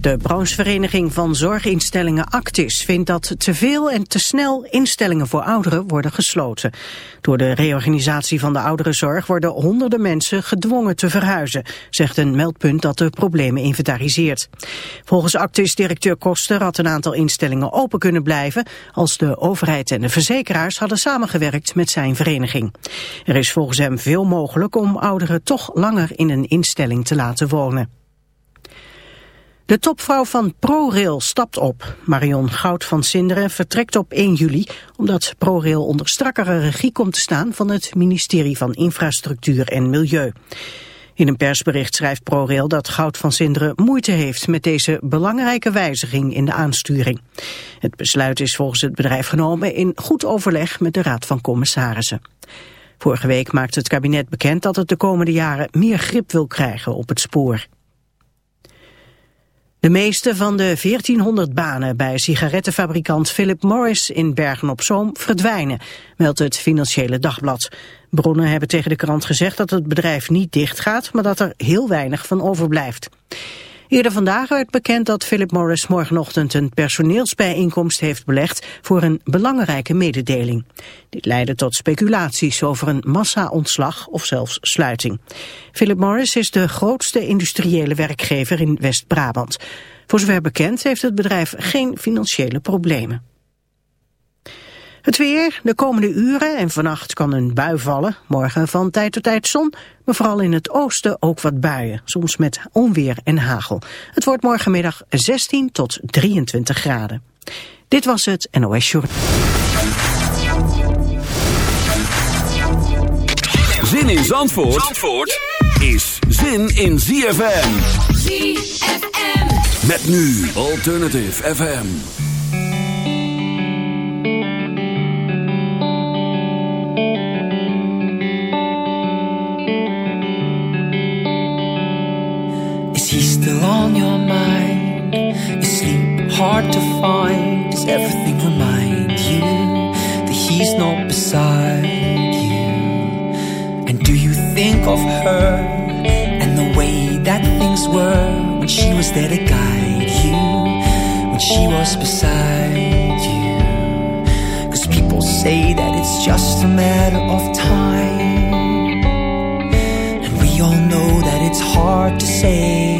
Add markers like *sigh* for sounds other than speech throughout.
De branchevereniging van zorginstellingen Actis vindt dat te veel en te snel instellingen voor ouderen worden gesloten. Door de reorganisatie van de ouderenzorg worden honderden mensen gedwongen te verhuizen, zegt een meldpunt dat de problemen inventariseert. Volgens Actis-directeur Koster had een aantal instellingen open kunnen blijven als de overheid en de verzekeraars hadden samengewerkt met zijn vereniging. Er is volgens hem veel mogelijk om ouderen toch langer in een instelling te laten wonen. De topvrouw van ProRail stapt op. Marion Goud van Sinderen vertrekt op 1 juli... omdat ProRail onder strakkere regie komt te staan... van het ministerie van Infrastructuur en Milieu. In een persbericht schrijft ProRail dat Goud van Sinderen moeite heeft... met deze belangrijke wijziging in de aansturing. Het besluit is volgens het bedrijf genomen... in goed overleg met de Raad van Commissarissen. Vorige week maakte het kabinet bekend dat het de komende jaren... meer grip wil krijgen op het spoor. De meeste van de 1400 banen bij sigarettenfabrikant Philip Morris in Bergen-op-Zoom verdwijnen, meldt het Financiële Dagblad. Bronnen hebben tegen de krant gezegd dat het bedrijf niet dichtgaat, maar dat er heel weinig van overblijft. Eerder vandaag werd bekend dat Philip Morris morgenochtend een personeelsbijeenkomst heeft belegd voor een belangrijke mededeling. Dit leidde tot speculaties over een massa-ontslag of zelfs sluiting. Philip Morris is de grootste industriële werkgever in West-Brabant. Voor zover bekend heeft het bedrijf geen financiële problemen. Het weer, de komende uren en vannacht kan een bui vallen. Morgen van tijd tot tijd zon, maar vooral in het oosten ook wat buien. Soms met onweer en hagel. Het wordt morgenmiddag 16 tot 23 graden. Dit was het NOS Short. Zin in Zandvoort, Zandvoort is zin in ZFM. ZFM. Met nu Alternative FM. Still on your mind? Is sleep hard to find? Does everything remind you that he's not beside you? And do you think of her and the way that things were when she was there to guide you? When she was beside you? Cause people say that it's just a matter of time. And we all know that it's hard to say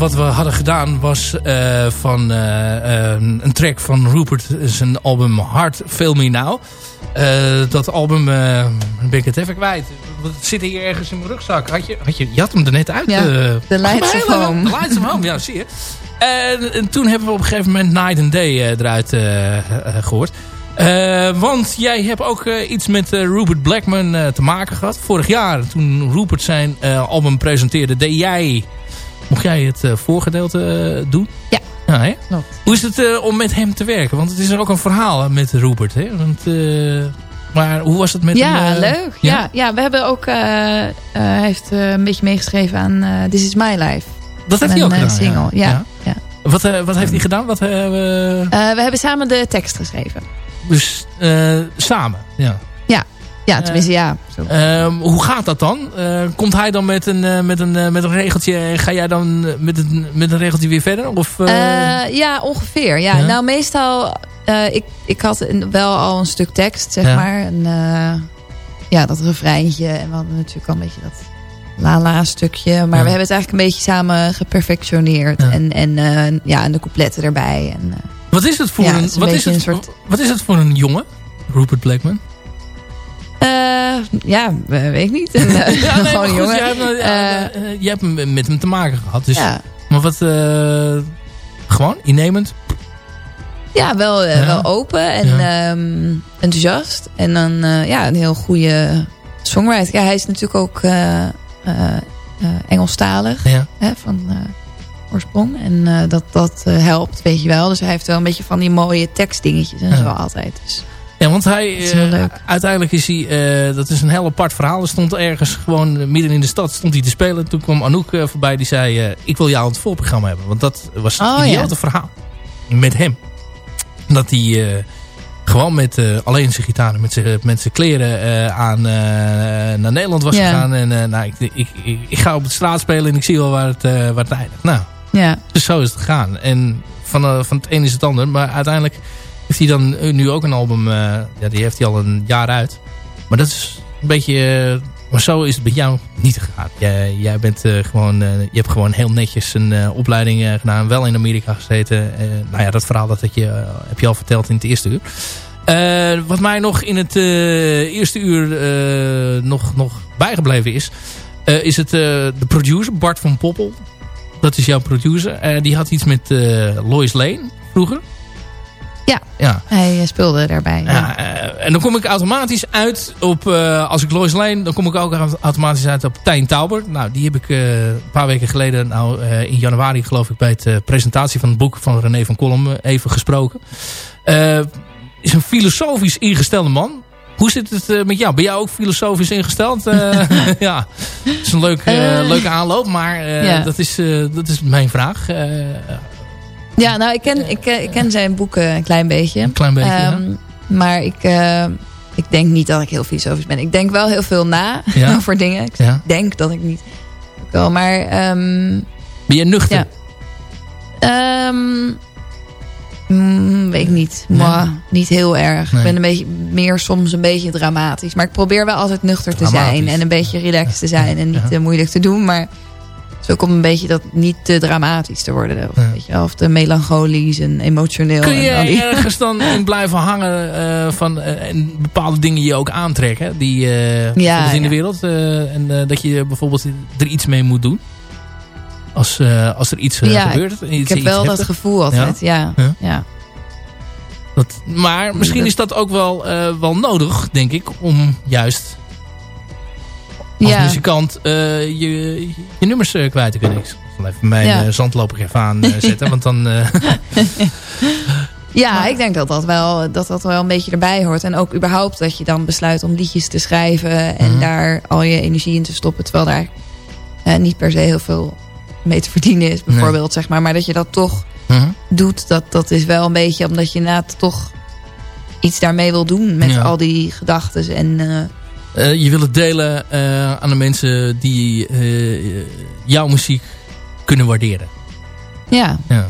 wat we hadden gedaan was van een track van Rupert zijn album Hard Film Me Now. dat album ben ik het even kwijt. Het zit hier ergens in mijn rugzak. Had je, had je, je had hem er net uit. Ja, The Lights of Home. The Lights of Home, ja zie je. En, en, toen hebben we op een gegeven moment Night and Day eruit gehoord. Uh, want jij hebt ook uh, iets met uh, Rupert Blackman te maken gehad. Vorig jaar, toen Rupert zijn album presenteerde, deed jij... Mocht jij het voorgedeelte doen? Ja. hè? Hoe is het om met hem te werken? Want het is ook een verhaal met Rupert. Hè? Want, maar hoe was het met ja, hem? Leuk. Ja? ja? Ja, we hebben ook... hij heeft een beetje meegeschreven aan This Is My Life. Dat heeft hij ook gedaan? single, ja. ja. ja. Wat, wat heeft hij gedaan? Wat, we hebben samen de tekst geschreven. Dus samen, ja. Ja, ja tenminste ja. Uh, hoe gaat dat dan? Uh, komt hij dan met een, met een, met een regeltje en ga jij dan met een, met een regeltje weer verder? Of, ja, ongeveer. Ja. ja. Nou, meestal, ik, ik had wel al een stuk tekst, zeg ja. maar. En, ja, dat refreintje. En we hadden natuurlijk al een beetje dat la-la stukje. Maar we hebben het eigenlijk een beetje samen geperfectioneerd. En, en, ja, en de coupletten erbij. En, wat is het voor een, het wat, is het, soort... wat is het voor een jongen, Rupert Blackman? Uh, ja, weet ik niet. Een, *laughs* *laughs* ja, nee, gewoon jongen. Jij hebt, uh, uh, jij hebt met hem te maken gehad. Dus, ja. Maar wat, gewoon innemend? Ja, wel, ja. wel open en ja. um, enthousiast. En dan ja, een heel goede songwriter. Ja, hij is natuurlijk ook Engelstalig. Ja. Hè, van oorsprong. En dat, dat helpt, weet je wel. Dus hij heeft wel een beetje van die mooie tekstdingetjes en zo altijd. Dus. Ja, want hij, uh, uiteindelijk is hij, dat is een heel apart verhaal. Er stond ergens gewoon midden in de stad stond hij te spelen. Toen kwam Anouk voorbij die zei, ik wil jou aan het voorprogramma hebben. Want dat was het oh, idiote ja. verhaal. Met hem. Dat hij gewoon met alleen zijn gitaar met zijn, met zijn kleren aan naar Nederland was Ja. gegaan. En nou, ik, ik, ik, ik ga op de straat spelen en ik zie wel waar het, waar het eindigt. Nou, Ja. dus zo is het gegaan. En van, van het een is het ander. Maar uiteindelijk heeft hij dan nu ook een album. Uh, ja, die heeft hij al een jaar uit. Maar dat is een beetje... Uh, maar zo is het bij jou niet gegaan. Jij, jij bent gewoon... je hebt gewoon heel netjes een opleiding gedaan. Wel in Amerika gezeten. nou ja, dat verhaal dat had je, heb je al verteld in het eerste uur. wat mij nog in het eerste uur nog, nog bijgebleven is... is het de producer Bart van Poppel dat is jouw producer. Die had iets met Lois Lane vroeger. Ja, ja. hij speelde daarbij. Ja. Uh, en dan kom ik automatisch uit op... als ik Lois Lane, dan kom ik ook automatisch uit op Tijn Tauber. Nou, die heb ik een paar weken geleden... Nou, in januari geloof ik bij de presentatie van het boek van René van Kolm even gesproken. is een filosofisch ingestelde man. Hoe zit het met jou? Ben jij ook filosofisch ingesteld? Uh, *laughs* *laughs* ja, dat is een leuk, uh, leuke aanloop, maar ja. dat, is, dat is mijn vraag. Ja, nou, ik ken, ik, ik, ken zijn boeken een klein beetje. Een klein beetje, um, ja. Maar ik, ik denk niet dat ik heel filosofisch ben. Ik denk wel heel veel na ja. *laughs* over dingen. Ik ja. denk dat ik niet... Wel, maar... Um, ben je nuchter? Ja. Um, Mm, weet ik niet. Nee. Maar niet heel erg. Nee. Ik ben een beetje meer soms een beetje dramatisch. Maar ik probeer wel altijd nuchter te zijn. En een beetje relaxed te zijn. En niet te moeilijk te doen. Maar zo komt een beetje dat niet te dramatisch te worden. Of, Ja. weet je of te melancholisch en emotioneel. Kun je en die- ergens dan *laughs* in blijven hangen uh, van uh, en bepaalde dingen je ook aantrekken? Die uh, ja, in de wereld. en dat je bijvoorbeeld er iets mee moet doen? Als, als er iets ja, gebeurt. Ik, ik heb wel dat gevoel altijd. Ja. Ja? ja. Dat, maar misschien is dat ook wel, uh, wel nodig, denk ik, om juist als ja. muzikant uh, je, je nummers uh, kwijt te kunnen. Ik zal even mijn Ja. zandloper even aanzetten, want dan... *laughs* *laughs* Ja, Maar- ik denk dat dat, wel, dat dat wel een beetje erbij hoort. En ook überhaupt dat je dan besluit om liedjes te schrijven... en Mhm. daar al je energie in te stoppen... terwijl daar eh, niet per se heel veel mee te verdienen is, bijvoorbeeld. Zeg maar. maar dat je dat toch Mhm. doet, dat, dat is wel een beetje... omdat je inderdaad toch iets daarmee wil doen... met Ja. al die gedachten. En eh, je wil het delen eh, aan de mensen die eh, jouw muziek kunnen waarderen. ja, Ja.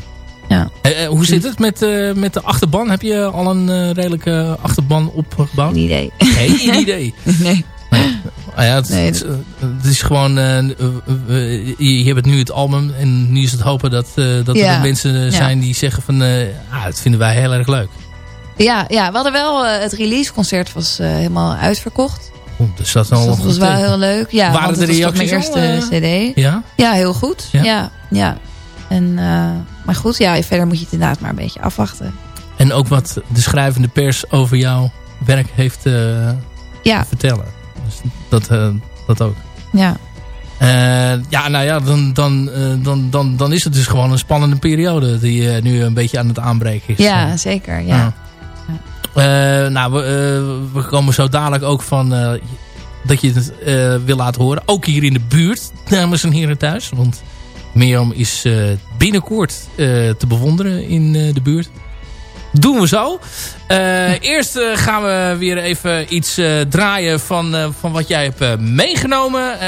ja. Hoe zit het met, met de achterban? Heb je al een redelijke achterban opgebouwd? geen idee. Geen idee. *laughs* nee. Uh, Nou ja, het, Nee, het, het is gewoon... je, hebt nu het album. En nu is het hopen dat, dat Ja. er mensen zijn die zeggen van... ah, dat vinden wij heel erg leuk. Ja, ja, we hadden wel... het releaseconcert was helemaal uitverkocht. Dus dat, is Dus dat was wel heel leuk. Ja, Waren want de het was toch mijn eerste al, cd. Ja? Ja, heel goed. Ja? Ja, ja. En, eh, maar goed, ja, verder moet je het inderdaad maar een beetje afwachten. En ook wat de schrijvende pers over jouw werk heeft eh, Ja, te vertellen. Dus dat, eh, dat ook. ja. Eh, ja, nou ja, dan, dan, eh, dan, dan, dan is het dus gewoon een spannende periode die eh, nu een beetje aan het aanbreken is. ja zeker. Ja. Eh, nou, we, eh, we komen zo dadelijk ook van eh, dat je het wil laten horen. Ook hier in de buurt, dames en heren thuis. Want Mirjam is binnenkort te bewonderen in de buurt. Doen we zo. Eerst gaan we weer even iets draaien van, van wat jij hebt meegenomen.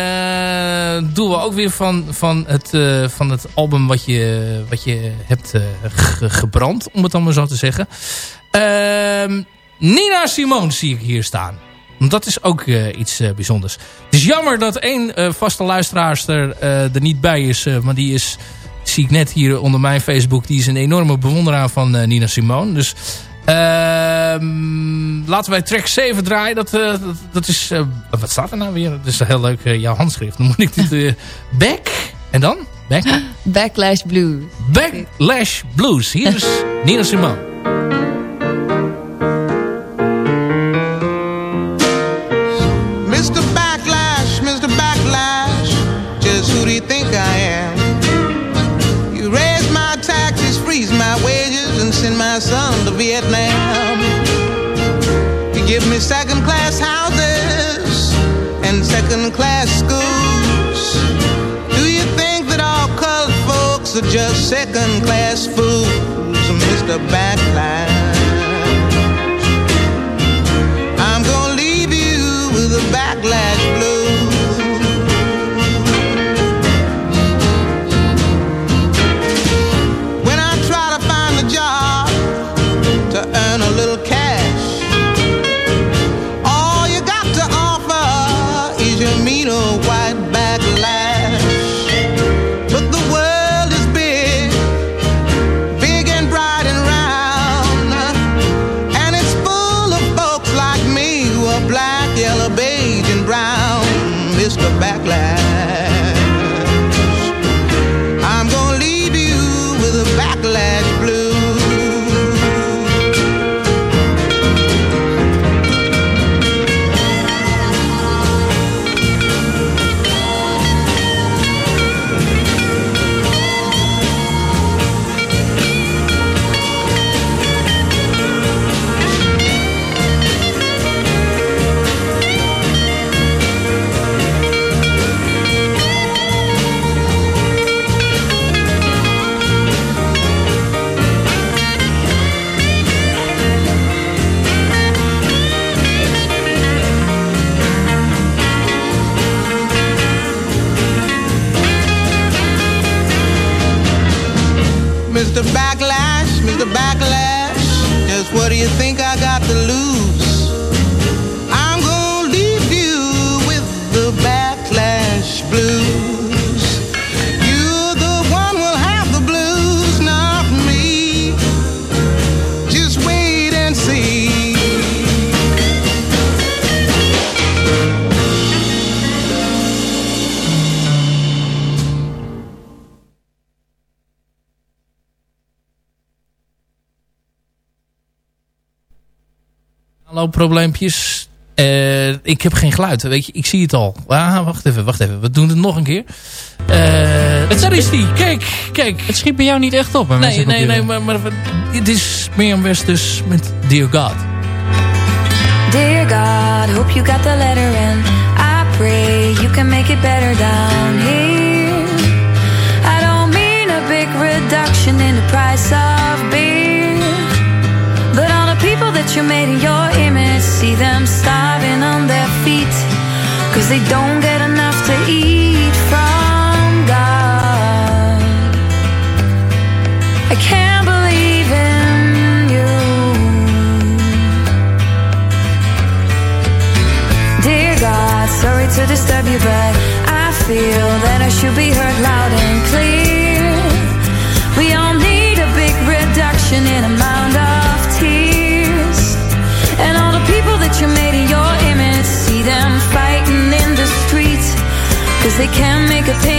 Doen we ook weer van, van, het, van het album wat je, wat je hebt ge- gebrand, om het maar zo te zeggen. Ehm, Nina Simone zie ik hier staan. Want Dat is ook eh, iets eh, bijzonders. Het is jammer dat één eh, vaste luisteraarster er niet bij is. maar die is, zie ik net hier onder mijn Facebook... die is een enorme bewonderaar van Nina Simone. Dus ehm, laten wij track 7 draaien. Dat, dat, dat is... wat staat er nou weer? Dat is een heel leuk jouw handschrift. Dan moet ik dit... back? En dan? Back? *gasps* Backlash Blues. Backlash Blues. Hier is Nina Simone. My son to Vietnam. You give me second class houses and second class schools. Do you think that all colored folks are just second class fools, Mr. Backlash? Probleempjes. Eh, ik heb geen geluid. Weet je, ik zie het al. Ah, wacht even, wacht even. We doen het nog een keer. Eh daar is die. Kijk, kijk. Het schiet bij jou niet echt op. Hè, Nee, nee, nee, maar, maar dit is Mirjam West dus met Dear God. Dear God, hope you got the letter and I pray you can make it better down here. I don't mean a big reduction in the price of that you made in your image, see them starving on their feet. Cause they don't they can't make a meet.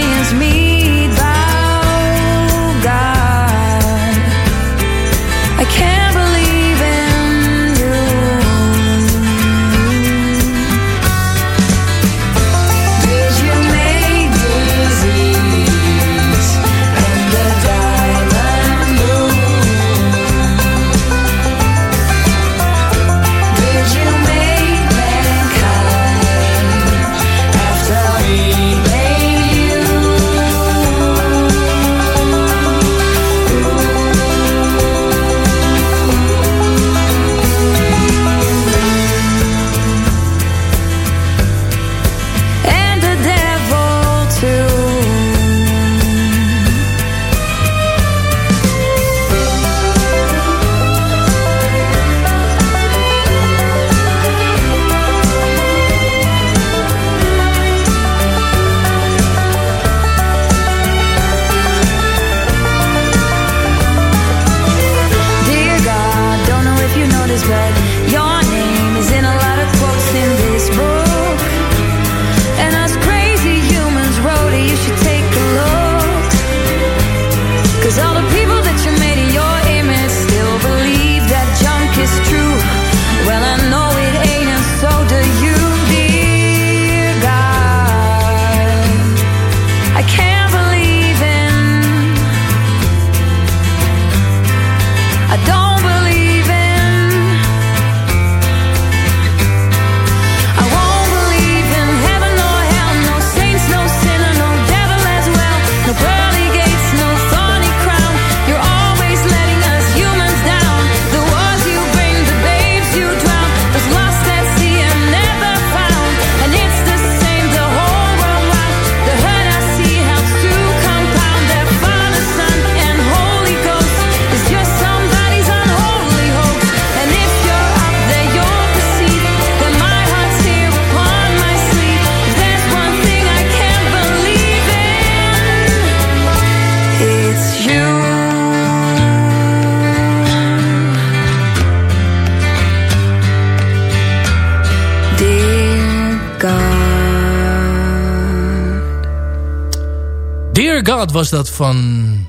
Was dat van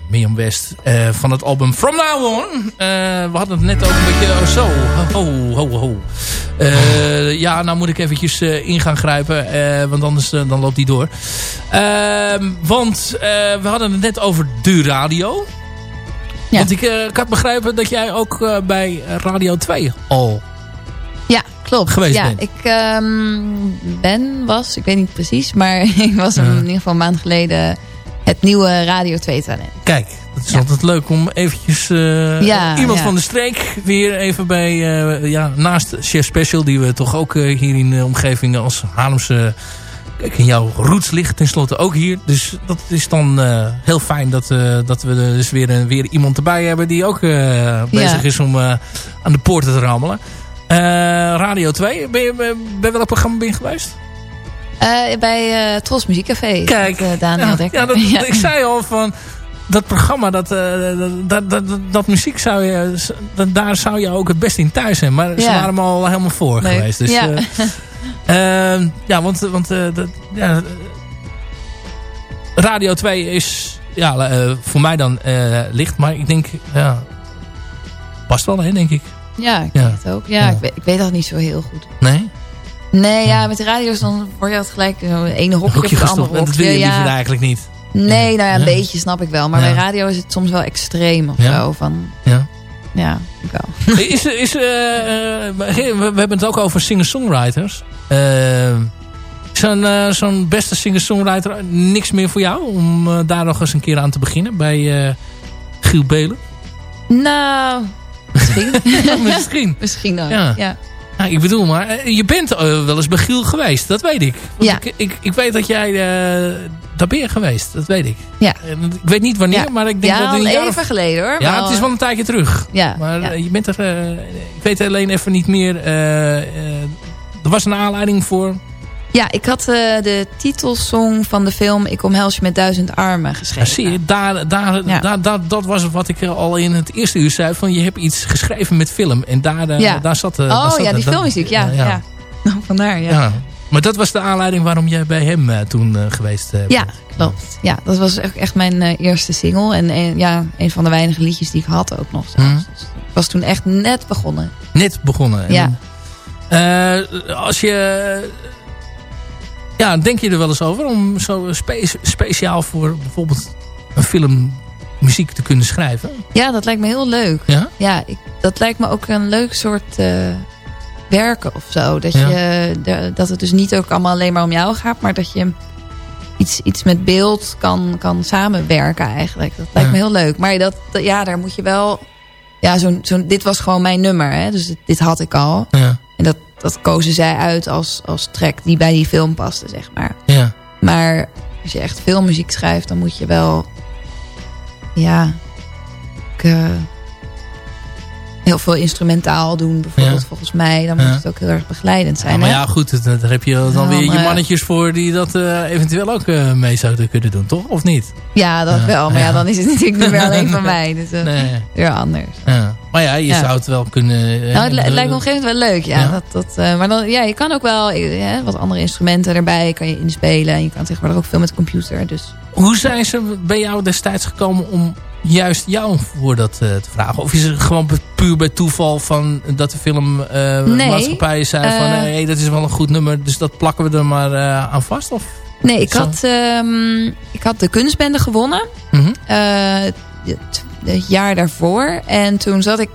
Mirjam West. eh, van het album From Now On. Eh, we hadden het net ook een beetje... Oh, zo. Ho, ho, ho. Eh, ja, nou moet ik eventjes in gaan grijpen. want anders dan loopt die door. Ehm, want we hadden het net over de radio. Ja. Want ik, ik had begrepen dat jij ook bij Radio 2 al... Ja, klopt. Geweest ja, bent. ik ehm, ben, was, ik weet niet precies, maar *laughs* ik was Ja. in ieder geval een maand geleden het nieuwe Radio 2 talent. Kijk, het is Ja. altijd leuk om eventjes eh, Ja, iemand ja. van de streek weer even bij, eh, ja, naast Chef Special, die we toch ook eh, hier in de omgeving als Haarlemse, kijk, in jouw roots ligt tenslotte ook hier. Dus dat is dan heel fijn dat, dat we er dus weer, weer iemand erbij hebben die ook bezig is om aan de poorten te rammelen. Radio 2, ben je, bij welk programma ben je geweest? Eh, bij eh Tros Muziekcafé. Kijk, met, eh, Daniel Dekker. ja, dat, *laughs* Ja. ik zei al van dat programma, dat, dat, dat, dat, muziek zou je, dat, daar zou je ook het best in thuis zijn. Maar ze waren me al helemaal voor Leuk. geweest. Dus, Ja. eh, *laughs* ehm, ja, want, want dat, ja, Radio 2 is ja, voor mij dan licht, maar ik denk, ja, past wel, hè, denk ik. Ja, ik Ja. weet het ook. Ja, Ja. Ik, weet, ik weet dat niet zo heel goed. Nee? Nee, ja, met de radio's dan word je dat gelijk eh, de ene hokje, het andere. En dat hokje. wil je liever eigenlijk niet. Nee, nou ja, een Ja. beetje snap ik wel. Maar Ja. bij radio is het soms wel extreem of zo. Van, Ja. ja, ik wel. *laughs* Is, is, eh, eh, we, hebben het ook over singer-songwriters. Eh, Zo'n beste singer-songwriter niks meer voor jou? Om daar nog eens een keer aan te beginnen bij Giel Belen? Nou, misschien. *laughs* Misschien. *laughs* misschien ook. Ja. Nou, ik bedoel maar, eh, je bent eh, wel eens bij Giel geweest. Dat weet ik. Want Ja. ik, ik. Ik weet dat jij eh, daar ben je geweest. Dat weet ik. Ja. Ik weet niet wanneer, Ja. maar ik denk Ja, dat het al een jaar even of- geleden hoor. Ja, het is wel een tijdje terug. Ja, Maar ja. je bent er... ik weet alleen even niet meer... er was een aanleiding voor. Ja, ik had de titelsong van de film Ik omhels je met duizend armen geschreven. zie je, daar, daar, daar, daar, dat was wat ik al in het eerste uur zei. Van je hebt iets geschreven met film. En daar, ja. daar zat... oh daar zat, ja, die filmmuziek. Ja, ja. ja. *laughs* Nou, vandaar, ja. Maar dat was de aanleiding waarom jij bij hem uh, toen uh, geweest uh, Ja, klopt. Ja, dat was echt, echt mijn eerste single. En ja, een van de weinige liedjes die ik had ook nog zelfs. Mm. Dus ik was toen echt net begonnen. Net begonnen. Ja. En, als je... Ja, denk je er wel eens over om zo spe speciaal voor bijvoorbeeld een film muziek te kunnen schrijven? Ja, dat lijkt me heel leuk. Ja? Ja, ik, dat lijkt me ook een leuk soort werken of zo. Dat, je, de, dat het dus niet ook allemaal alleen maar om jou gaat. Maar dat je iets, iets met beeld kan, kan samenwerken eigenlijk. Dat lijkt me heel leuk. Maar dat, ja, daar moet je wel... Ja, zo'n zo'n dit was gewoon mijn nummer. Hè? Dus dit, dit had ik al. Ja. En dat, dat kozen zij uit als, als track die bij die film paste, zeg maar. Ja. Maar als je echt veel muziek schrijft, dan moet je wel... Ja... Ik, uh, heel veel instrumentaal doen. Bijvoorbeeld ja. volgens mij. Dan moet het ook heel erg begeleidend zijn. Ja, maar hè? ja, goed. Daar heb je dan weer je mannetjes voor die dat uh, eventueel ook uh, mee zouden kunnen doen. Toch? Of niet? Ja, dat wel. Maar ja. dan is het natuurlijk niet meer *laughs* alleen van mij. Dus nee. weer anders. Maar ja, je zou het wel kunnen... nou, het, lijkt me op een gegeven moment wel leuk. Ja, Dat, dat, maar dan, ja, je kan ook wel wat andere instrumenten erbij kan je inspelen. En je kan tegenwoordig ook veel met de computer. Dus. Hoe zijn ze bij jou destijds gekomen om juist jou voor dat uh, te vragen? Of is het gewoon puur bij toeval van dat de film uh, nee, maatschappij zei van... hé, hey, dat is wel een goed nummer, dus dat plakken we er maar aan vast? Of nee, ik had, um, ik had de kunstbende gewonnen. Mm -hmm. het, het, jaar daarvoor. En toen zat ik...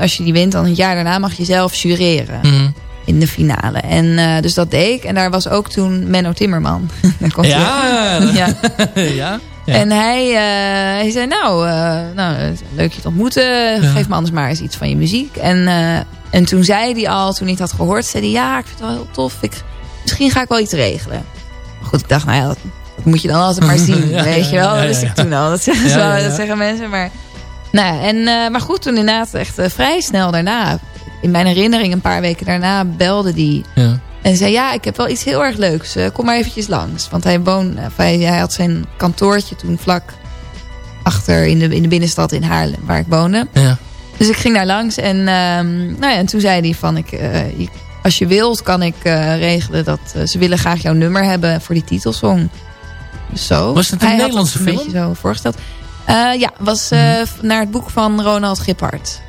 als je die wint, dan een jaar daarna mag je zelf jureren. Mm -hmm. In de finale. En dus dat deed ik. En daar was ook toen Menno Timmerman. *laughs* ja. ja. *laughs* ja. *laughs* Ja. En hij, uh, hij zei, nou, uh, nou, leuk je te ontmoeten. Ja. Geef me anders maar eens iets van je muziek. En, uh, en toen zei hij al, toen ik had gehoord, zei hij... Ja, ik vind het wel heel tof. Ik, misschien ga ik wel iets regelen. Maar goed, ik dacht, nou ja, dat, dat moet je dan altijd maar *laughs* zien. ja, weet je wel, dat wist ik toen al. Dat zeggen, zo, dat zeggen mensen. Maar, nou, en, maar goed, toen inderdaad echt vrij snel daarna... In mijn herinnering, een paar weken daarna, belde die... En zei, ja, ik heb wel iets heel erg leuks. Uh, kom maar eventjes langs. Want hij, woon, hij, hij, had zijn kantoortje toen vlak achter in de, in de binnenstad in Haarlem, waar ik woonde. Ja. Dus ik ging daar langs en, um, nou ja, en toen zei hij van, ik, uh, als je wilt kan ik uh, regelen dat ze willen graag jouw nummer hebben voor die titelsong. Dus zo. Was het een hij Nederlandse film? een beetje zo voorgesteld. ja, was mm -hmm. naar het boek van Ronald Gippard.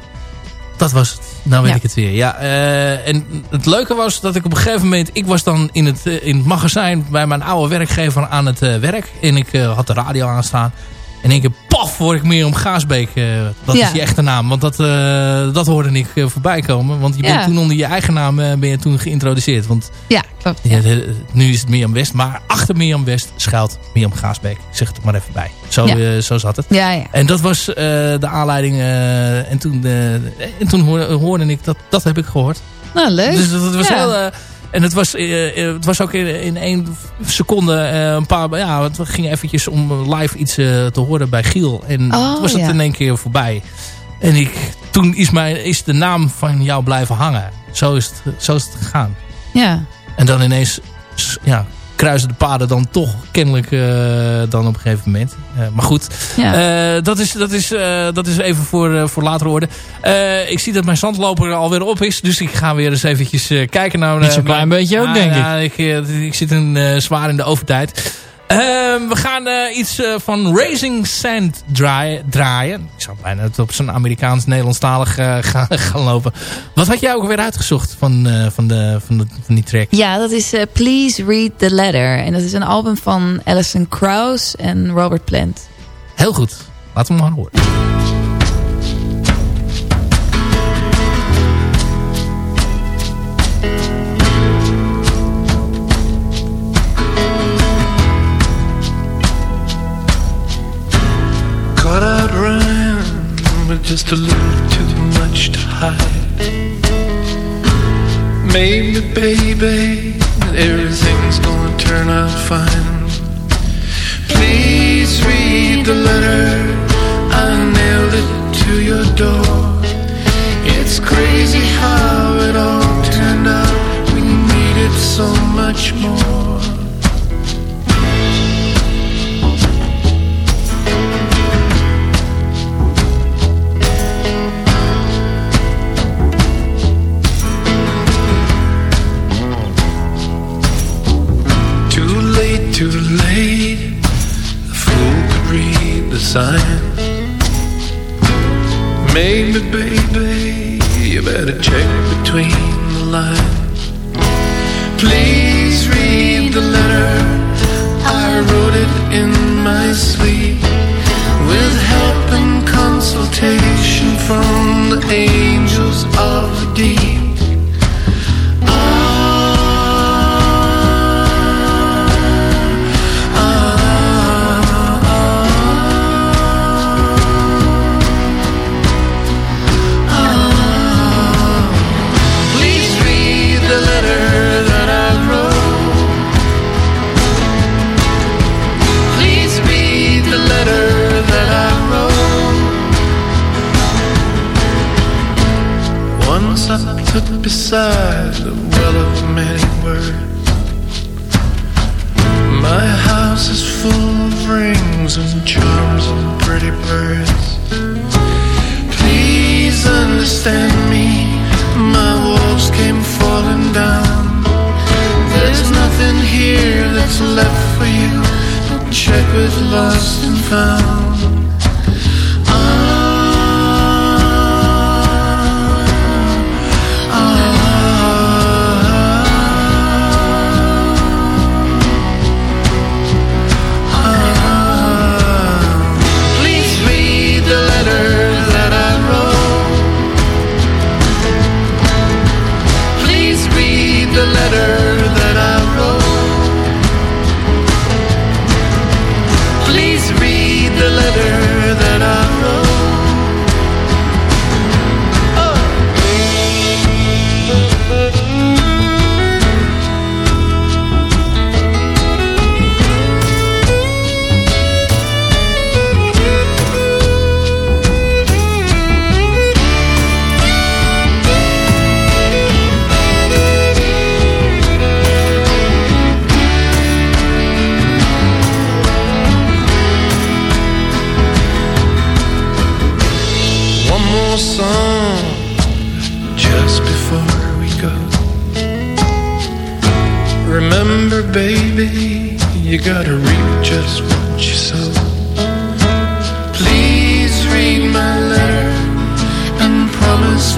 Dat was het. Nou weet ja. ik het weer. Ja, uh, en het leuke was dat ik op een gegeven moment... Ik was dan in het, uh, in het magazijn bij mijn oude werkgever aan het uh, werk. En ik had de radio aanstaan. En één keer, paf, hoor ik Mirjam Gaasbeek. dat ja. is je echte naam. Want dat, dat hoorde ik voorbij komen. Want je bent Ja. toen onder je eigen naam ben je toen geïntroduceerd. Want Ja, klopt. ja, nu is het Mirjam West. Maar achter Mirjam West schuilt Mirjam Gaasbeek. Zeg het er maar even bij. Zo, eh, zo zat het. Ja, ja. En dat was eh, de aanleiding. eh, en toen, eh, en toen hoorde, hoorde ik dat. Dat heb ik gehoord. Nou, leuk. Dus dat, dat was Ja. heel... en het was, eh, eh, het was ook in, in één seconde eh, een paar... Ja, het ging eventjes om live iets te horen bij Giel. En Oh, toen was het in één keer voorbij. En ik, toen is, mijn, is de naam van jou blijven hangen. Zo is het, zo is het gegaan. Ja. En dan ineens ja, kruisen de paden dan toch kennelijk eh, dan op een gegeven moment. Eh, maar goed, Ja. eh, dat, is, dat, is, eh, dat is even voor, eh, voor later orde. Eh, ik zie dat mijn zandloper alweer op is. Dus ik ga weer eens eventjes eh, kijken naar... Niet zo'n klein mijn- beetje ook, Ah, denk ja, ik. ik zit een, eh, zwaar in de overtijd. Ehm, we gaan eh, iets eh, van Raising Sand draaien, draaien. Ik zou bijna het op zijn Amerikaans-Nederlandstalig eh, *laughs* gaan, gaan lopen. Wat had jij ook weer uitgezocht van, van, de, van, de, van die track? Ja, dat is Please Read the Letter. En dat is een album van Alison Krauss en Robert Plant. Heel goed. Laten we hem maar horen. just a little too much to hide. Maybe, baby, everything's gonna turn out fine. Please read the letter I nailed it to your door. It's crazy how it all turned out. We needed so much more. time. Maybe, baby, you better check between the lines. Please read the letter. I wrote it in my sleep With help and consultation from the angels of the deep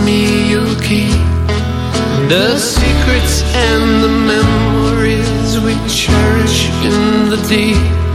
me you keep the secrets and the memories we cherish in the deep.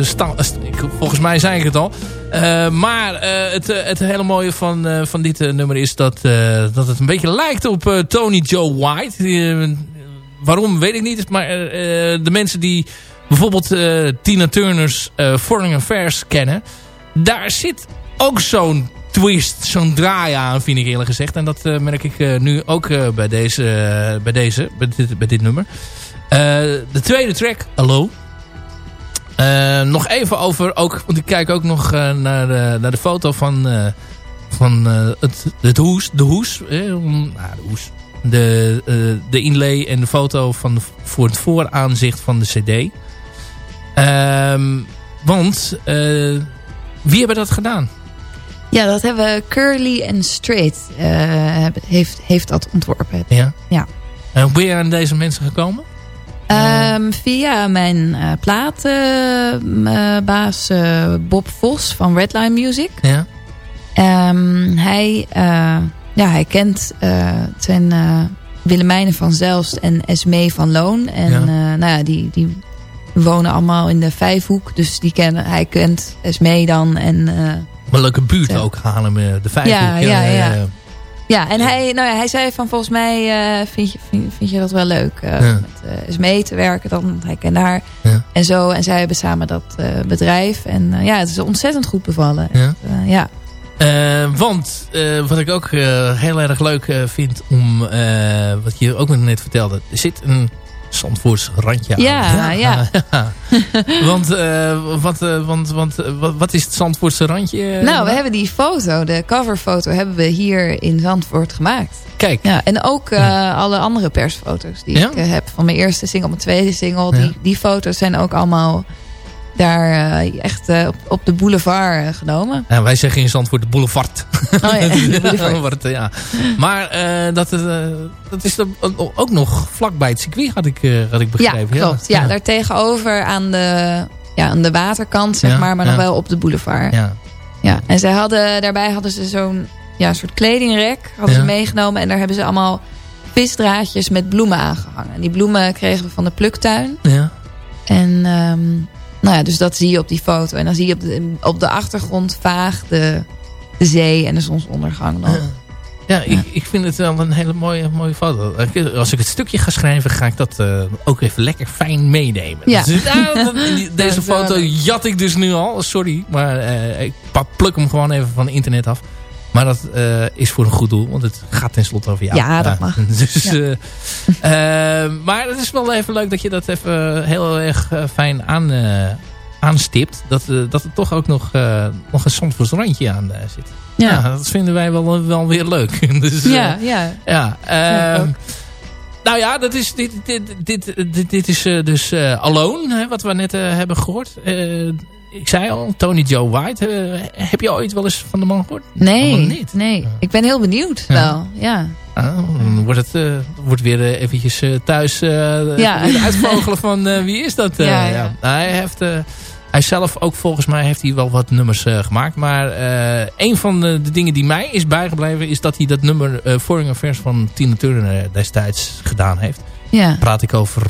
Sta, ik, volgens mij zei ik het al. maar het, het hele mooie van, van dit nummer is dat, dat het een beetje lijkt op Tony Joe White. waarom weet ik niet. Maar de mensen die bijvoorbeeld Tina Turner's Foreign Affairs kennen. Daar zit ook zo'n twist, zo'n draai aan, vind ik eerlijk gezegd. En dat merk ik nu ook bij, deze, bij deze, bij dit, bij dit nummer. de tweede track, Hello. Nog even over, ook, want ik kijk ook nog naar, de, naar de foto van, van het, het hoes, de hoes, nou, de hoes. De, de inlay en de foto van de, voor het vooraanzicht van de cd. Ehm, want, wie hebben dat gedaan? Ja, dat hebben Curly en Straight uh, heeft, heeft dat ontworpen. Ja? Ja. En hoe ben je aan deze mensen gekomen? Um, via mijn uh, platenbaas uh, Bob Vos van Redline Music. Ja. Um, hij, ja, hij kent zijn Willemijnen van Zelst en Esmee van Loon. En ja. nou ja, die, die wonen allemaal in de Vijfhoek. Dus die kennen, hij kent Esmee dan en een leuke buurt ook, Haarlem, eh, de vijf. Ja, ja, ja. Ja, en hij, nou ja, hij zei van volgens mij uh, vind, je, vind, vind, je dat wel leuk uh, ja. met uh, mee te werken. Dan, hij kent haar ja. en zo. En zij hebben samen dat bedrijf. En ja, het is ontzettend goed bevallen. Ja. ja. want wat ik ook heel erg leuk vind om, wat je ook net vertelde. Er zit een Zandvoorts randje aan. Ja, *laughs* ja. *laughs* want, uh, wat, uh, want, want wat, wat, is het Zandvoortse randje? Nou, we hebben die foto, de coverfoto, hebben we hier in Zandvoort gemaakt. Kijk. Ja, en ook uh, alle andere persfoto's die ik heb. Van mijn eerste single, mijn tweede single. Die, die foto's zijn ook allemaal daar uh, echt uh, op, op, de boulevard uh, genomen. Ja, wij zeggen in Zandvoort de boulevard. Oh ja, *laughs* de *laughs* boulevard. ja. Maar dat, dat is ook nog vlakbij het circuit, had ik, had ik begrepen. Ja, klopt. Ja, ja. daar tegenover aan de, ja, aan de waterkant, zeg maar, maar nog wel op de boulevard. Ja. Ja, en zij hadden, daarbij hadden ze zo'n ja, soort kledingrek hadden ze meegenomen. En daar hebben ze allemaal visdraadjes met bloemen aangehangen. En die bloemen kregen we van de pluktuin. Ja. En... Um, nou ja, dus dat zie je op die foto. En dan zie je op de, op de achtergrond vaag de, de zee en de zonsondergang nog. Ja, ja, Ik, ik vind het wel een hele mooie, mooie foto. Als ik het stukje ga schrijven, ga ik dat uh, ook even lekker fijn meenemen. Ja. Dus, nou, *laughs* deze foto jat ik dus nu al. Sorry, maar uh, ik pluk hem gewoon even van internet af. Maar dat uh, is voor een goed doel, want het gaat tenslotte over jou. Ja, dat mag. *laughs* Dus, ja. uh, uh, maar het is wel even leuk dat je dat even heel erg fijn aan, aanstipt. Dat, dat er toch ook nog, nog een Zandvoors randje aan zit. Ja. ja. dat vinden wij wel, wel weer leuk. *laughs* dus, ja, ja. ja, ja nou ja, dat is, dit, dit, dit, dit, dit is dus Alone, hè, wat we net hebben gehoord ik zei al, Tony Joe White. Uh, heb je ooit wel eens van de man gehoord? Nee, niet. nee. Ik ben heel benieuwd ja. wel, ja. Ah, dan wordt het uh, wordt weer uh, eventjes thuis ja. uitvogelen van wie is dat? ja, ja. hij heeft... hij zelf ook volgens mij heeft hij wel wat nummers gemaakt. Maar een van de, de, dingen die mij is bijgebleven... is dat hij dat nummer uh, Foreign Affairs van Tina Turner destijds gedaan heeft. Ja. Praat ik over...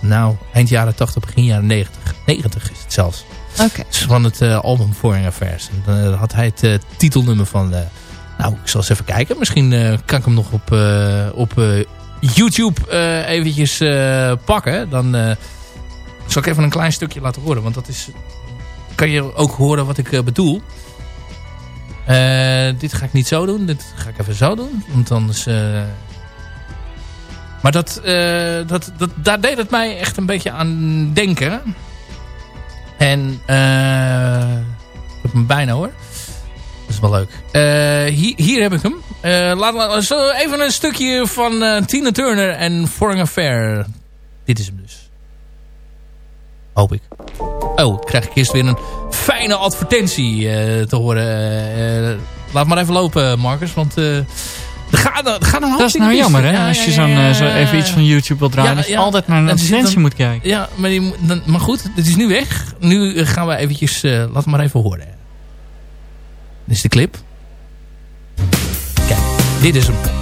Nou, eind jaren 80, begin jaren 90. 90 is het zelfs. Okay. Van het uh, album Foreign Affairs. En dan uh, had hij het uh, titelnummer van... nou, ik zal eens even kijken. Misschien kan ik hem nog op, op YouTube eventjes pakken. Dan zal ik even een klein stukje laten horen. Want dat is... Kan je ook horen wat ik bedoel. dit ga ik niet zo doen. Dit ga ik even zo doen. Want anders... Maar dat, dat, dat, daar deed het mij echt een beetje aan denken. En uh, ik heb hem bijna hoor. Dat is wel leuk. Uh, hier, hier, heb ik hem. Uh, laten we even een stukje van Tina Turner en Foreign Affair. Dit is hem dus. Hoop ik. Oh, krijg ik eerst weer een fijne advertentie te horen. laat maar even lopen, Marcus. Want Ga, ga dan dat is nou jammer, hè? als je zo'n ja, zo even iets van YouTube wil draaien. dat je altijd naar een advertentie moet kijken. Ja, maar, die, dan, maar goed, het is nu weg. Nu gaan we eventjes... Uh, laat maar even horen. Dit is de clip. Kijk, dit is hem.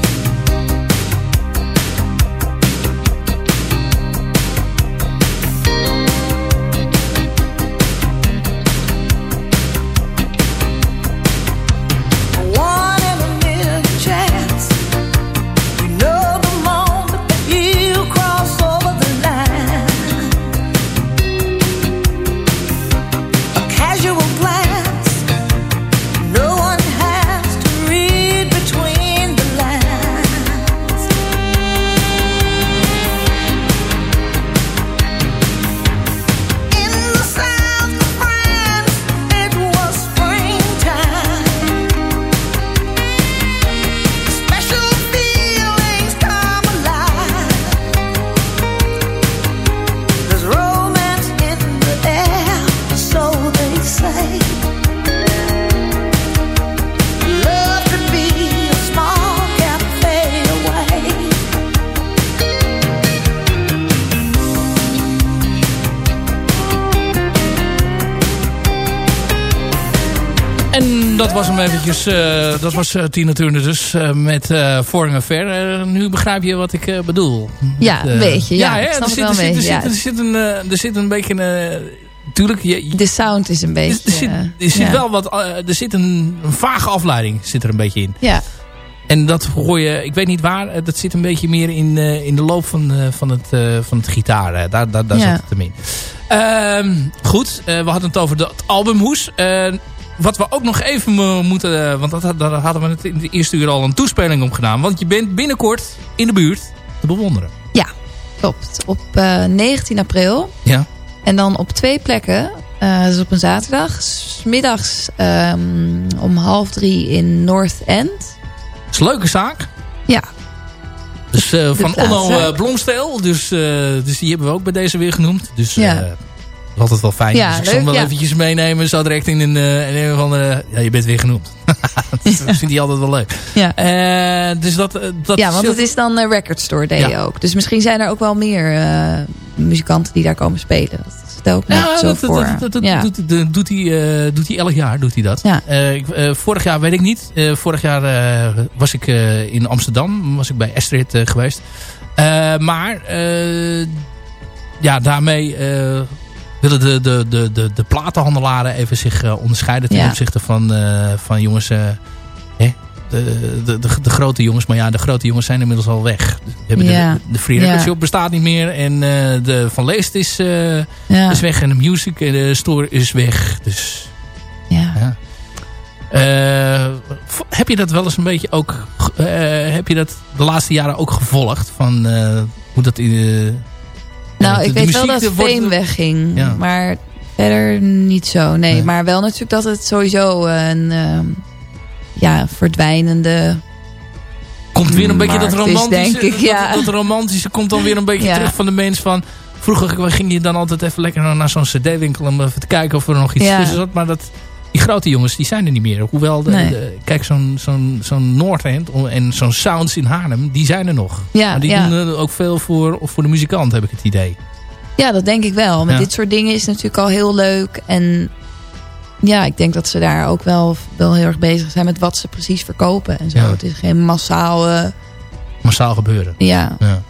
Dat was hem eventjes. Uh, dat was uh, Tina Turner dus. Uh, met uh, Foreign Affair. nu begrijp je wat ik bedoel. Ja, een beetje. Ja, ja, er, zit, er, zit, er, zit, er, zit een, er zit een beetje een... Tuurlijk, je, de sound is een beetje... Er zit, er zit wel wat... er zit een, een, vage afleiding zit er een beetje in. Ja. En dat hoor je, ik weet niet waar, dat zit een beetje meer in, in de loop van, van, het, van het gitaar. Daar, daar, daar zit het hem in. Ehm, goed, we hadden het over het albumhoes wat we ook nog even moeten... Want dat, daar hadden we het in de eerste uur al een toespeling op gedaan. Want je bent binnenkort in de buurt te bewonderen. Ja, klopt. Op uh, eh, 19 april. Ja. En dan op twee plekken. Uh, dus op een zaterdag. Smiddags um, om half drie in North End. Dat is een leuke zaak. Ja. Dus uh, van Onno Blomsteel. Dus, dus die hebben we ook bij deze weer genoemd. Dus ja altijd wel fijn. Ja, dus ik zal hem wel eventjes meenemen. Zo direct in een, een of andere... Ja, je bent weer genoemd. *laughs* dat vindt hij altijd wel leuk. Ja, uh, dus dat, eh, dat ja want het is dan een Record Store Day ook. Dus misschien zijn er ook wel meer uh, muzikanten die daar komen spelen. Dat stel ook ja, zo dat, voor. Dat, dat, ja. doet, doet, doet, hij, doet hij elk jaar doet hij dat. Ja. vorig jaar weet ik niet. vorig jaar was ik in Amsterdam. Was ik bij Astrid geweest. maar ja, daarmee willen de, de, de, de, de platenhandelaren even zich uh, onderscheiden ten opzichte van, uh, van jongens... Uh, hè? De, de, de, de, grote jongens. Maar ja, de grote jongens zijn inmiddels al weg. We hebben ja. de, de Free Record Shop bestaat niet meer. En de Van Leest is, is weg. En de Music de Store is weg. Dus ja. heb je dat wel eens een beetje ook... heb je dat de laatste jaren ook gevolgd? Van hoe dat in nou, ik weet wel dat Fame wegging. Maar verder niet zo. Nee, maar wel natuurlijk dat het sowieso een uh, ja, verdwijnende... Komt weer een beetje dat romantische, ik, ja. dat, romantische komt dan weer een beetje terug van de mens van... Vroeger ging je dan altijd even lekker naar zo'n cd-winkel om even te kijken of er nog iets tussen zat. Maar dat, die grote jongens die zijn er niet meer. Hoewel, de, kijk, zo'n zo'n zo'n Noordend en zo'n Sounds in Haarlem, die zijn er nog. Ja, maar die doen ook veel voor, voor de muzikant, heb ik het idee. Ja, dat denk ik wel. Met dit soort dingen is het natuurlijk al heel leuk. En ja, ik denk dat ze daar ook wel, wel heel erg bezig zijn met wat ze precies verkopen. En zo. Het is geen massaal... Uh... Massaal gebeuren. Ja. ja.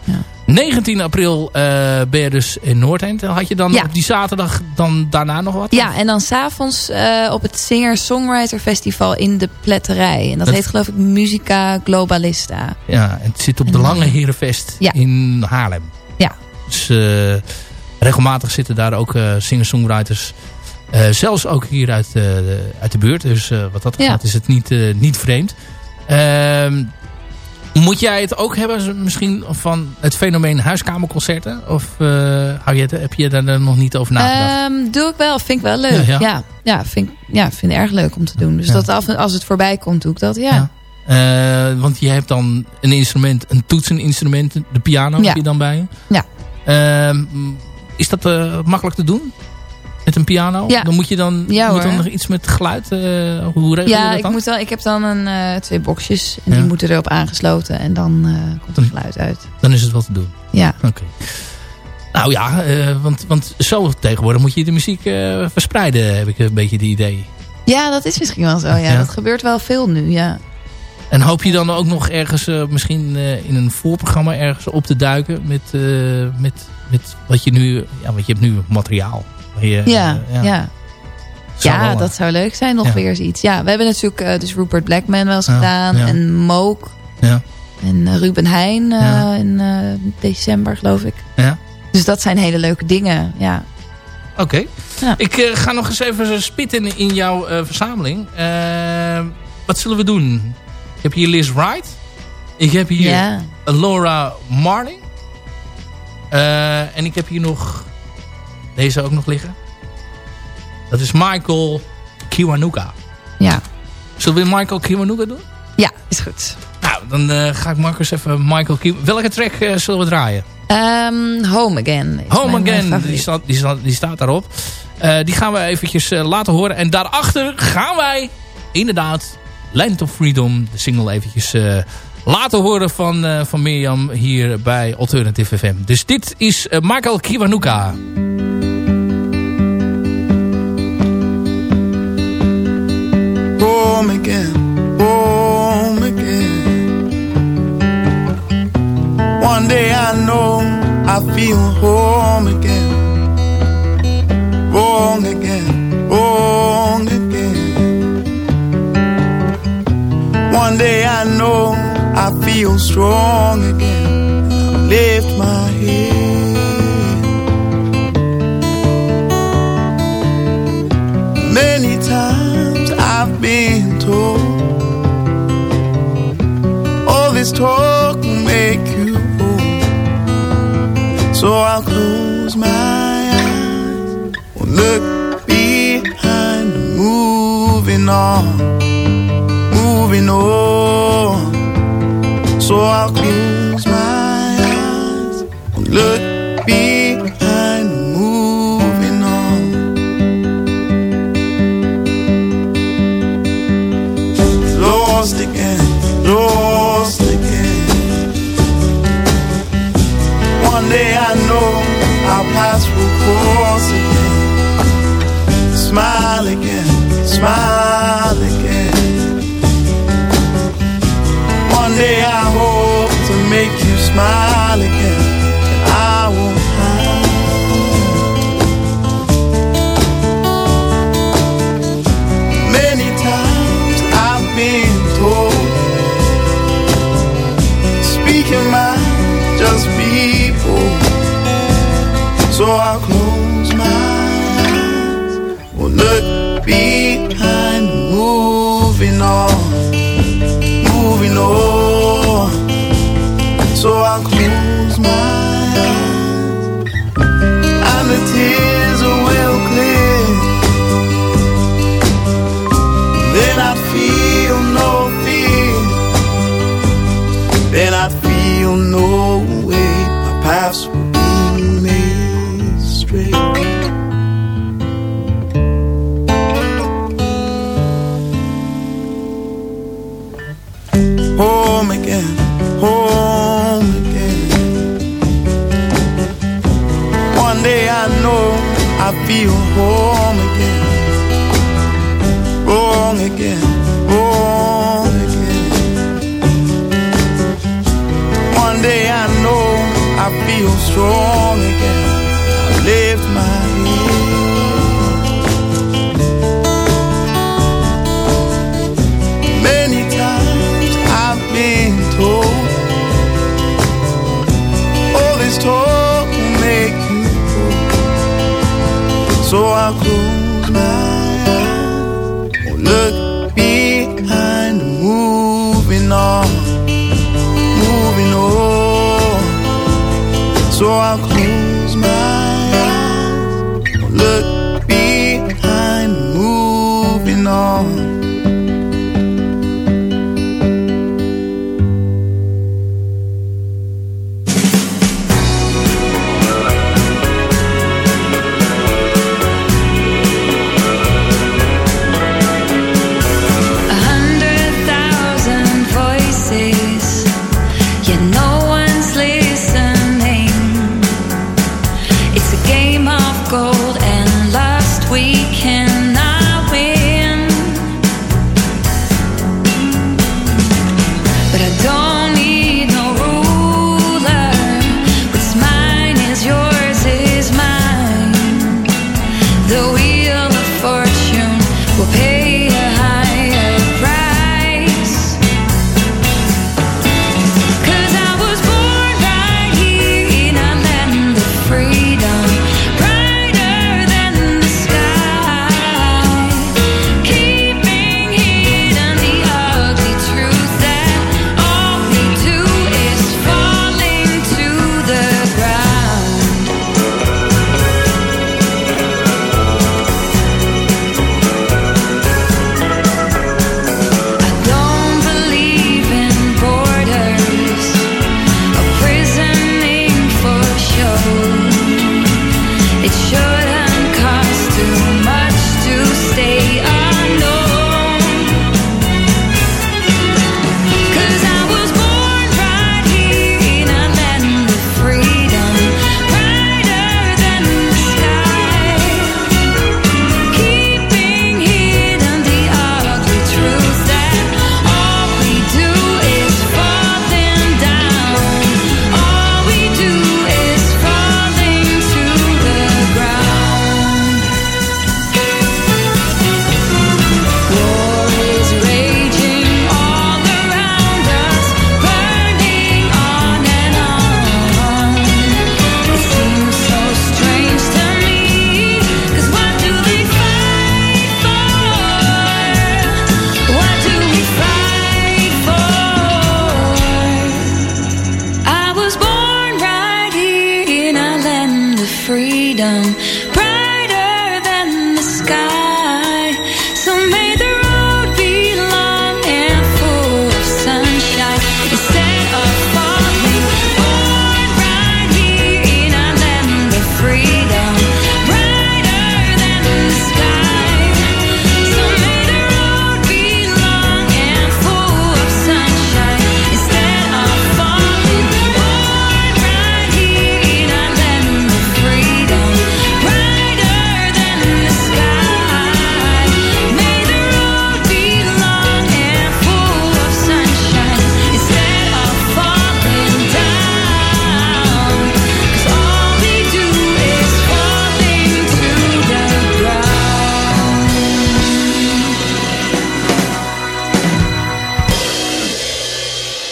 19 april uh, ben je dus in Noordend. Had je dan op die zaterdag dan daarna nog wat? Ja, en dan s'avonds uh, op het Singer-Songwriter Festival in de Pletterij. En dat, heet geloof ik Musica Globalista. Ja, en het zit op de Lange Herenvest in Haarlem. Ja. Dus uh, regelmatig zitten daar ook singer-songwriters... zelfs ook hier uit, uit de buurt. Dus wat dat gaat is het niet, niet vreemd. Ehm moet jij het ook hebben misschien van het fenomeen huiskamerconcerten? Of uh, hou je heb je daar nog niet over nagedacht? Um, doe ik wel, vind ik wel leuk. Ja, ja. ja, vind, ja vind ik erg leuk om te doen. Dus dat af, als het voorbij komt, doe ik dat, ja. Uh, want je hebt dan een instrument, een toetseninstrument, de piano heb je dan bij je. Ja. Uh, is dat uh, makkelijk te doen? Met een piano? Ja. Dan moet je dan, ja, moet dan nog iets met geluid. Uh, hoe regel ja, je dat dan? Ik, moet dan, ik heb dan een, uh, twee boxjes. En die moeten erop aangesloten. En dan uh, komt er geluid uit. Dan is het wat te doen? Ja. Oké. Nou ja, want, want zo tegenwoordig moet je de muziek verspreiden. Heb ik een beetje die idee. Ja, dat is misschien wel zo. Ja. ja. Dat gebeurt wel veel nu, ja. En hoop je dan ook nog ergens, misschien in een voorprogramma ergens op te duiken met, met, met wat je nu, ja, want je hebt nu materiaal ja, ja. ja. ja dat zou leuk zijn, nog weer eens iets. Ja, we hebben natuurlijk uh, dus Rupert Blackman wel eens gedaan. En Mook. Ja. En uh, Ruben Heijn uh, in december, geloof ik. Ja. Dus dat zijn hele leuke dingen, ja. Oké. Okay. Ik ga nog eens even spitten in jouw verzameling. wat zullen we doen? Ik heb hier Liz Wright. Ik heb hier Laura Marling. en ik heb hier nog deze ook nog liggen. Dat is Michael Kiwanuka. Ja. Zullen we Michael Kiwanuka doen? Ja, is goed. Nou, dan uh, ga ik Marcus even Michael Kiwanuka... Welke track uh, zullen we draaien? Um, Home Again. Home Again, die staat, die, staat, die staat daarop. Uh, die gaan we eventjes laten horen. En daarachter gaan wij inderdaad Land of Freedom, de single eventjes laten horen van, van Mirjam hier bij Alternative FM. Dus dit is Michael Kiwanuka. again, home again. One day I know I feel home again, wrong again, wrong again. One day I know I feel strong again. I lift my head. this talk will make you old. So I'll close my eyes, will look behind, moving on, moving on. So I'll close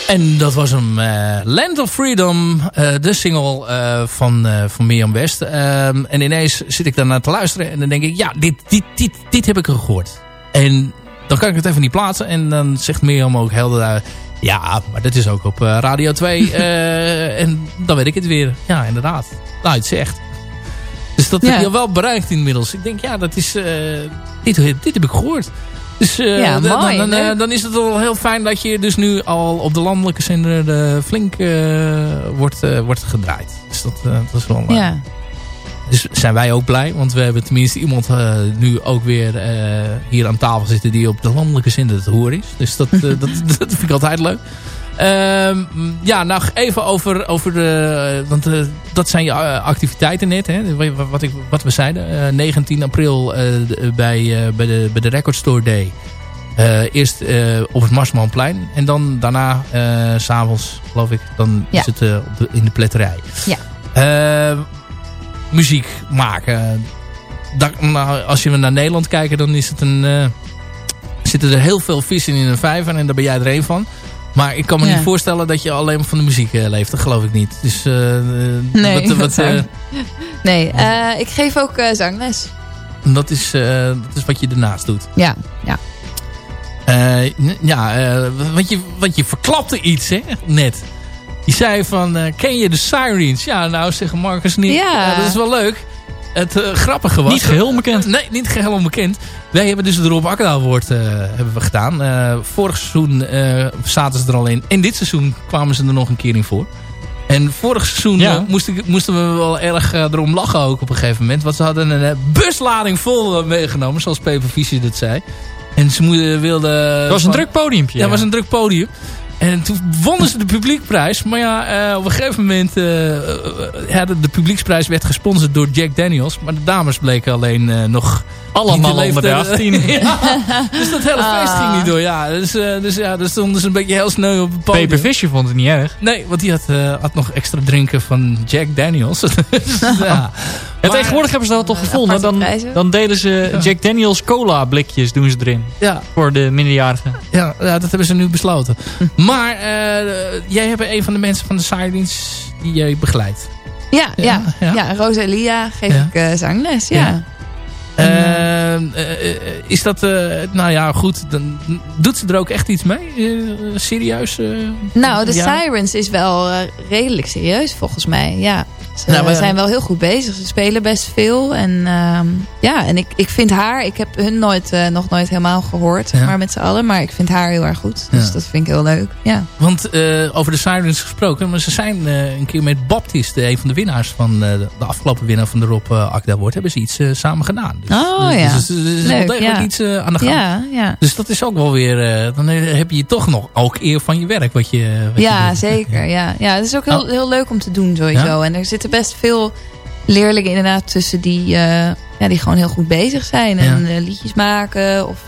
En dat was hem. eh, Land of Freedom. eh, de single eh, van, van Mirjam West. Ehm, en ineens zit ik daarnaar te luisteren. En dan denk ik, ja, dit, dit, dit, dit heb ik er gehoord. En dan kan ik het even niet plaatsen. En dan zegt Mirjam ook helder. Ja, maar dat is ook op Radio 2. *laughs* eh, en dan weet ik het weer. Ja, inderdaad. Nou, het zegt. Dus dat heb je wel bereikt inmiddels. Ik denk, ja, dat is... dit, dit heb ik gehoord. Dus eh, Ja, dan, mooi, dan, eh, dan is het wel heel fijn dat je dus nu al op de landelijke zender eh, flink wordt, wordt gedraaid. Dus dat, dat is wel... Ja. Dus zijn wij ook blij. Want we hebben tenminste iemand nu ook weer hier aan tafel zitten die op de landelijke zender te horen is. Dus dat, *laughs* dat, dat vind ik altijd leuk. Ehm, ja, nou even over, over de... Want eh, dat zijn je eh, activiteiten net. Hè, wat, ik, wat we zeiden. Eh, 19 april eh, de- bij, bij, de, bij de Record Store Day. Eerst op het Marsmanplein. En dan daarna, s s'avonds geloof ik, dan Ja. is het op de, in de pletterij. Ja. Muziek maken. Dat, nou, als je naar Nederland kijkt, dan is het een, zitten er heel veel vissen in een vijver. En daar ben jij er een van. Maar ik kan me Ja. niet voorstellen dat je alleen maar van de muziek eh, leeft. Dat geloof ik niet. Dus, eh, Nee, wat, wat, eh, Nee, eh, ik geef ook eh, zangles. dat, is, eh, dat is wat je ernaast doet. Ja, ja. Eh, ja, eh, want, je, want je verklapte iets, hè, net. Je zei van, eh, ken je de Sirens? Ja, nou, zeggen Marcus niet. Ja. dat is wel leuk. Het eh, grappige was... Niet geheel onbekend. Nee, niet geheel onbekend. Wij hebben dus het Rob Akda Award eh, hebben we gedaan. Eh, vorig seizoen zaten ze er al in. En dit seizoen kwamen ze er nog een keer in voor. En vorig seizoen Ja. moest ik, moesten we wel erg erom lachen ook op een gegeven moment. Want ze hadden een buslading vol meegenomen, zoals Peper Fischer dat zei. En ze moesten, wilden... Het was een druk podiumpje. Ja, het was een druk podium. En toen wonnen ze de publiekprijs. Maar ja, eh, op een gegeven moment... ja, de, de publieksprijs werd gesponsord door Jack Daniels. Maar de dames bleken alleen nog... Allemaal onder de leeftijd- 18. *laughs* Ja, dus dat hele feest ging niet door. Ja, dus, eh, dus ja, dus stonden ze een beetje heel sneu op het podium. Vond het niet erg. Nee, want die had, eh, had nog extra drinken van Jack Daniels. *laughs* Dus, *laughs* ja. Maar- tegenwoordig hebben ze dat toch gevonden. Dan, dan delen ze Jack Daniels cola blikjes doen ze erin. Ja, Voor de minderjarigen. ja, ja, dat hebben ze nu besloten. Maar eh, jij hebt een van de mensen van de Sirens die jij begeleidt. Ja, ja, Ja, ja. ja. Rosalia geef Ja. ik eh, zangles, ja. Ja. Eh, eh, eh, is dat, nou ja, goed. Dan doet ze er ook echt iets mee? Serieus? Nou, de Ja. Sirens is wel redelijk serieus volgens mij, ja. Ze Nou, maar- zijn wel heel goed bezig. Ze spelen best veel. En ehm, ja, en ik, ik vind haar... Ik heb hun nooit, nog nooit helemaal gehoord, Ja. maar met z'n allen. Maar ik vind haar heel erg goed. Dus Ja. dat vind ik heel leuk, ja. Want over de Sirens gesproken, maar ze zijn een keer met Baptist, een van de winnaars van de, afgelopen winnaar van de Rob Akda Award, hebben ze iets samen gedaan. Dus, Oh, dus, ja. Dus, dus er is wel Leuk, degelijk ja. iets eh, aan de gang. Ja, ja. Dus dat is ook wel weer, eh, dan heb je toch nog ook eer van je werk. Wat je, wat Ja, zeker. Ja. Ja, het is ook heel, Oh. heel leuk om te doen sowieso. En er zitten best veel leerlingen inderdaad tussen die, eh, ja, die gewoon heel goed bezig zijn. En liedjes maken. Of,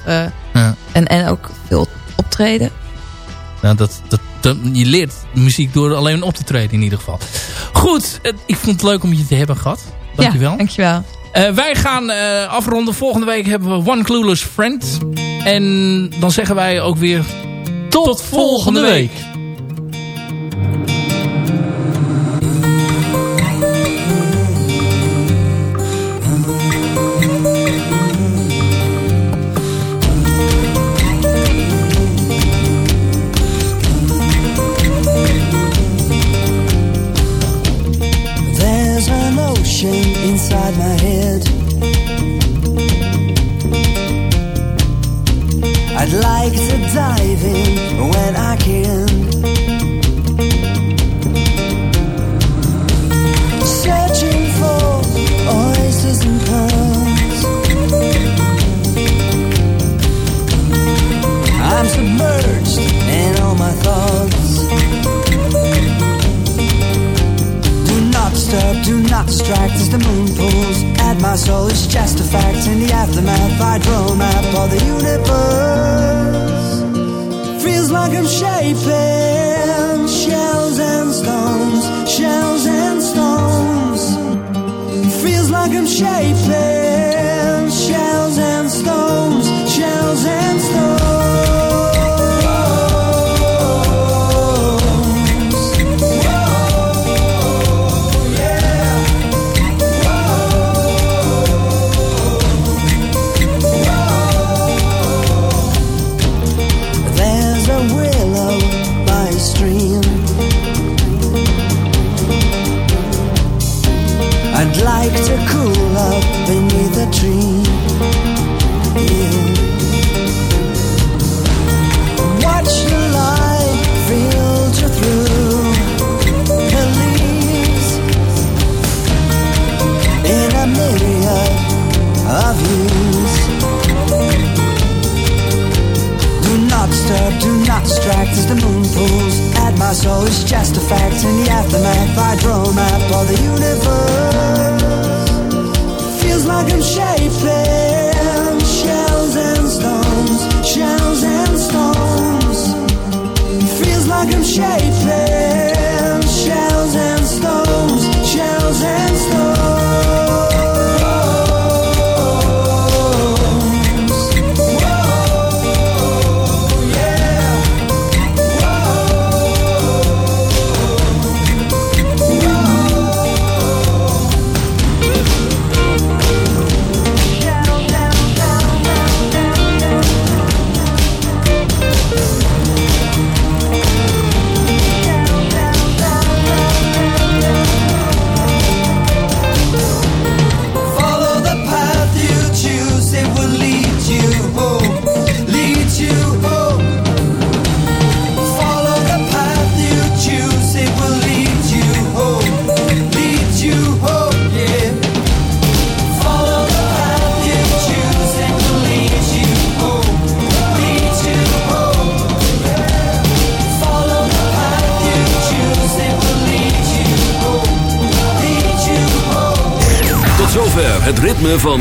Ja. en, en ook veel optreden. Nou, dat, dat, dat- je leert muziek door alleen op te treden in ieder geval. Goed, ik vond het leuk om je te hebben gehad. Dankjewel. Ja, dankjewel. Eh, wij gaan eh, afronden. Volgende week hebben we One Clueless Friend. En dan zeggen wij ook weer tot, volgende week.